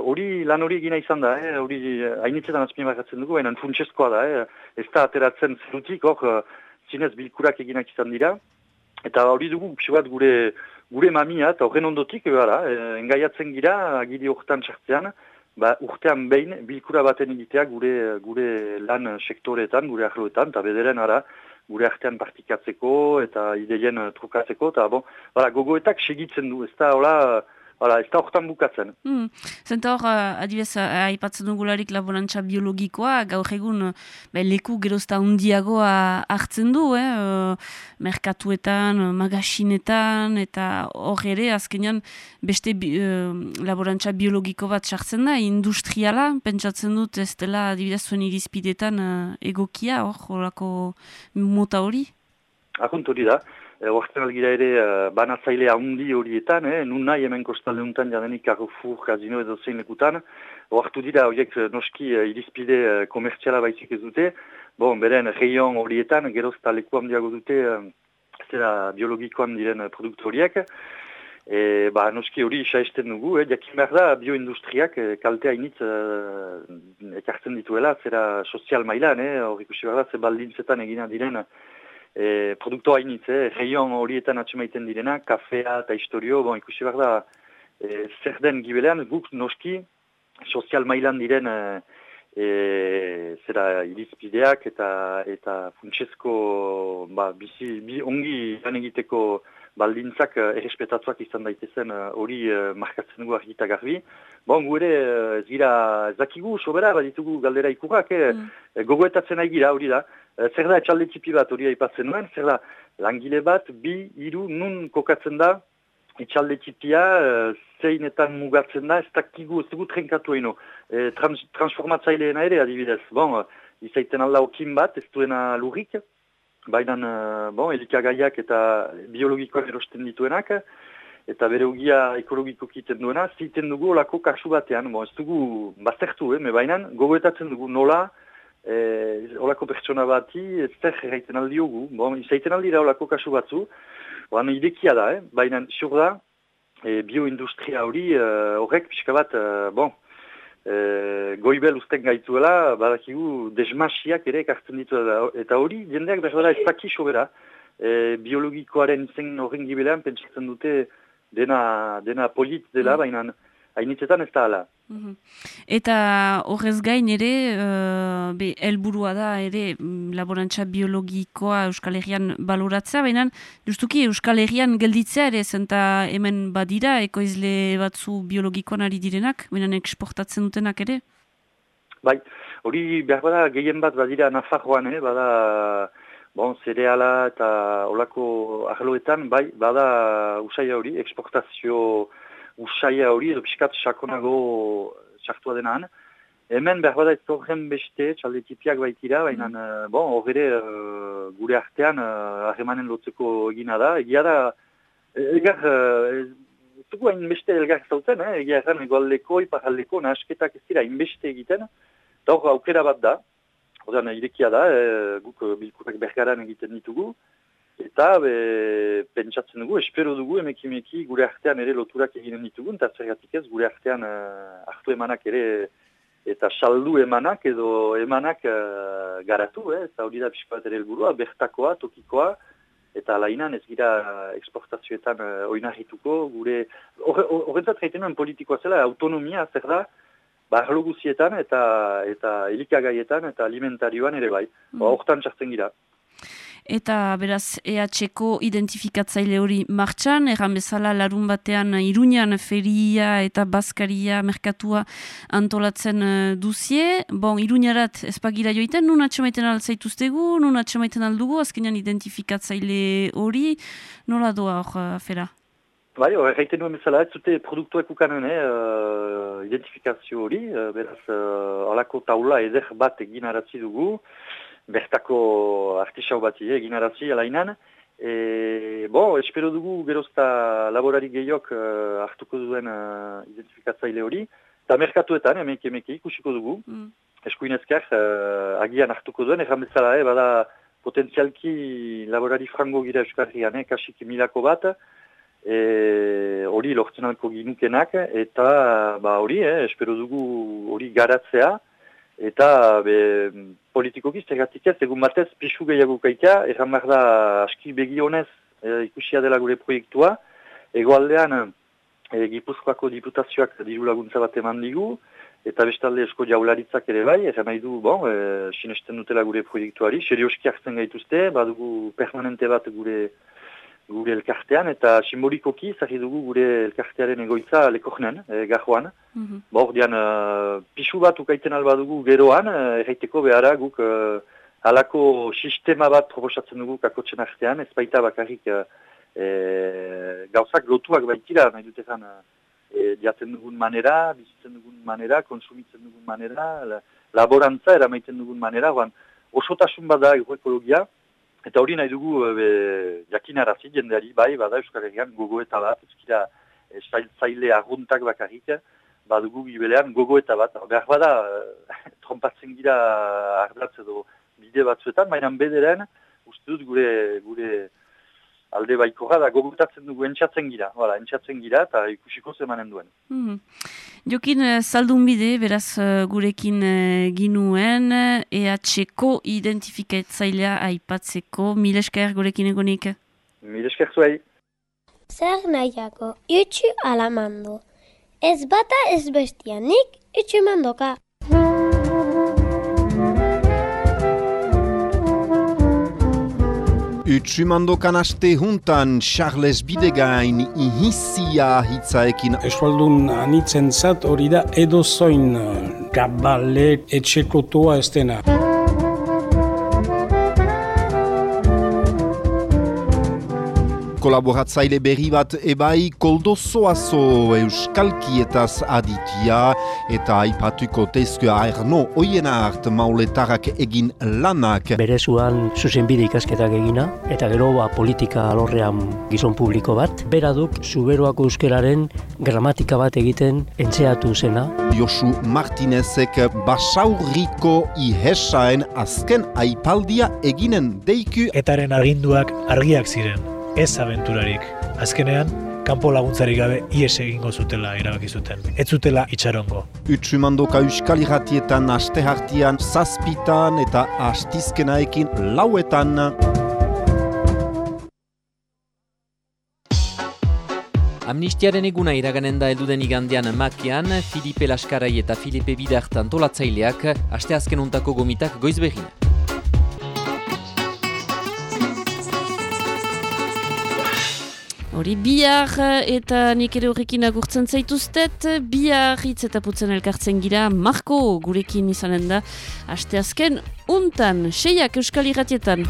Speaker 21: hori lan hori egina izan da, hori eh, hainitzetan azpien bakatzen dugu, baina funtsezkoa da, eh, ez da ateratzen zerutik, hor, zinez bilkurak eginak izan dira, eta hori dugu, bat, gure gure mamia eta horren ondotik, e, engaiatzen gira, agiri horretan txartzean, ba, urtean behin bilkura baten egitea gure, gure lan sektoreetan, gure ahloetan, eta bederen ara, gure artean partikatzeko eta ideien trukatzeko, eta bon, gogoetak segitzen du, ez da, hola, Hala, ez da horretan bukatzen.
Speaker 1: Hmm. Zenta hor, adibes, uh, aipatzen dugularik laborantza biologikoa, gaur egun uh, leku gerozta hundiagoa hartzen du, eh? merkatuetan, magasinetan, eta hor ere, azkenean, beste bi, uh, laborantza biologiko bat sartzen da, industriala, pentsatzen dut, ez dela, adibidez, zuen irizpidetan uh, egokia, hor, horako mota hori?
Speaker 21: Akunt hori da. Hortzen algira ere, uh, banatzaile handi horietan, eh, nun nahi hemen kostalde untan jadenik Carrefour, Casino edo zein lekutan, hortu dira horiek noski uh, irizpide uh, komertziala baizik ez dute, bon, beren reion horietan, gerozta leku handiago dute, uh, zera biologikoan diren produktu horiek, e, ba, noski hori isaesten dugu, eh, jakin behar da bioindustriak eh, kaltea initz uh, ekartzen dituela, zera sozial mailan, eh, hor ikusi behar da, ze baldintzetan egina diren, e, produktu hainitz, eh, reion horietan atxemaiten direna, kafea eta historio, bon, ikusi behar da, e, zer den gibelean, guk noski, sozial mailan diren, e, e, zera irizpideak eta eta funtsezko ba, bizi, bi, ongi lan egiteko baldintzak errespetatuak izan daitezen hori uh, markatzen dugu argita garbi. Bon, gu ere, ez gira, ez dakigu, sobera, baditugu galdera ikurrak, eh? mm. gogoetatzen nahi gira, hori da. Eh, zer da etxalde txipi bat hori aipatzen nuen, zer da langile bat, bi, hiru nun kokatzen da, etxalde txipia, uh, zeinetan mugatzen da, ez dakigu, ez dugu trenkatu eno. E, trans, transformatzaileena ere, adibidez. Bon, izaiten alda okin bat, ez duena lurrik, baina, bon, elikagaiak eta biologikoak erosten dituenak, eta bere ugia ekologiko kiten duena, ziten dugu olako kasu batean, bon, ez dugu baztertu, eh, me baina gogoetatzen dugu nola, e, olako pertsona bati, zer erraiten aldiogu, bon, izaiten aldira olako kasu batzu, oan idekia da, eh? baina sur da, e, bioindustria hori e, horrek pixka bat, e, bon, e, goibel usten gaituela, badakigu desmasiak ere ekartzen ditu eta hori jendeak berdara ez daki sobera, e, biologikoaren izen horren gibelean pentsatzen dute dena, dena polit dela, mm. baina hainitzetan ez da ala. Mhm.
Speaker 1: Eta horrez gain ere, uh, be, elburua da ere mm, laborantza biologikoa Euskal Herrian baloratzea, baina justuki Euskal Herrian gelditzea ere zenta hemen badira, ekoizle batzu biologikoan ari direnak, baina eksportatzen dutenak ere?
Speaker 21: Bai, hori behar bada gehien bat badira Nafarroan, eh? bada bon, zereala eta olako arloetan, bai, bada usaila hori, eksportazio usaia hori, edo pixkat sakonago sartua denan. Hemen behar bada ez beste, txalde tipiak baitira, baina mm. bon, horre uh, gure artean uh, lotzeko egina da. Egia da, egar, uh, ez dugu hain beste elgar zautzen, eh? egia erran egoaldeko, iparaldeko, nahasketak ez dira, beste egiten, eta hor aukera bat da, Odan, irekia da, e, guk bilkurak bergaran egiten ditugu, Eta be, pentsatzen dugu, espero dugu emekimeki gure artean ere loturak eginen ditugun, eta zergatik ez gure artean uh, hartu emanak ere eta saldu emanak edo emanak uh, garatu, eh? eta hori da pixkoat ere helburua, bertakoa, tokikoa, eta lainan ez gira eksportazioetan uh, oinarrituko, gure, horrentzat gaiten nuen politikoa zela, autonomia, zer da, barlo guzietan eta, eta elikagaietan eta alimentarioan ere bai, mm. horretan txartzen gira
Speaker 1: eta beraz EHko identifikatzaile hori martxan, erran bezala larun batean Iruñan feria eta Baskaria merkatua antolatzen uh, duzie. Bon, Iruñarat ezpagira joiten, nun atxamaiten altzaituztegu, nun atxamaiten aldugu, azkenean identifikatzaile hori, nola doa hor uh?
Speaker 21: Bai, hori gaiten nuen bezala, ez zute produktuak ukanen, eh, identifikazio hori, beraz, uh, alako taula eder bat egin dugu, bertako artisau bati eh, egin arazi alainan. E, bo, espero dugu gerozta laborari gehiok uh, hartuko duen uh, identifikatzaile hori. Eta merkatuetan, emek emeki, ikusiko dugu. Mm. Eskuinezker, uh, agian hartuko duen, erran bezala, eh, bada potentzialki laborari frango gira euskarrian, eh, kasik milako bat, hori e, lortzen alko ginukenak, eta ba, hori, eh, espero dugu hori garatzea, eta be, politikoki zergatik ez, egun batez pixu gehiago kaitea, erran behar da aski begionez e, ikusia dela gure proiektua, egoaldean e, Gipuzkoako diputazioak diru laguntza bat eman digu, eta bestalde esko jaularitzak ere bai, erran nahi du, bon, e, sinesten dutela gure proiektuari, serioski hartzen gaituzte, badugu permanente bat gure gure elkartean, eta simbolikoki zari dugu gure elkartearen egoitza lekornen, e, gajoan. Mm -hmm. Bor, dian, uh, pixu bat ukaiten alba dugu geroan, uh, erraiteko behara guk uh, halako sistema bat proposatzen dugu kakotxen artean, ez baita bakarrik uh, e, gauzak lotuak baitira, nahi dut ezan, e, diatzen dugun manera, bizitzen dugun manera, konsumitzen dugun manera, la, laborantza eramaiten dugun manera, oan, osotasun bada ekologia, Eta hori nahi dugu e, jakinarazi jendeari bai, bada Euskal Herrian gogo eta bat, ezkira e, zaile aguntak bakarrik, badugu gibelean gogo eta bat. Behar bada, e, trompatzen gira ardatz edo bide batzuetan, baina bederen, uste dut gure, gure alde baikorra da gogutatzen dugu entxatzen gira, Hala, entxatzen gira eta ikusiko zemanen duen.
Speaker 1: Mm Jokin, uh, zaldun bide, beraz uh, gurekin uh, ginuen, EHko identifikatzailea aipatzeko, milesker gurekin egonik?
Speaker 21: Milesker zuei.
Speaker 15: Zer nahiako, itxu alamando. Ez bata ez bestianik, itxu mandoka.
Speaker 16: Utsumandokan aste juntan Charles Bidegain ihizia hitzaekin.
Speaker 17: Esfaldun anitzen zat hori da edo zoin gabale etxekotoa ez
Speaker 16: kolaboratzaile berri bat ebai koldo zoazo euskalkietaz aditia eta aipatuko teizko aerno oiena hart mauletarak egin lanak.
Speaker 18: Berezuan zuzenbide ikasketak egina eta gero ba, politika alorrean gizon publiko bat. Beraduk zuberoako euskeraren gramatika bat egiten entzeatu zena.
Speaker 16: Josu Martinezek basaurriko ihesaen azken aipaldia eginen deiku.
Speaker 19: Etaren aginduak argiak ziren ez aventurarik. Azkenean, kanpo laguntzarik gabe ies egingo zutela erabaki zuten. Ez zutela itxarongo.
Speaker 16: Utsumandoka euskal irratietan aste hartian zazpitan eta astizkenaekin lauetan.
Speaker 5: Amnistiaren eguna iraganen da elduden igandean makian, Filipe Laskarai eta Filipe Bidartan tolatzaileak, aste azken untako gomitak goiz behin.
Speaker 1: Hori bihar eta nik ere horrekin agurtzen zaituztet, bihar hitz eta putzen elkartzen gira, Marko gurekin izanen da, asteazken untan, seiak euskal irratietan.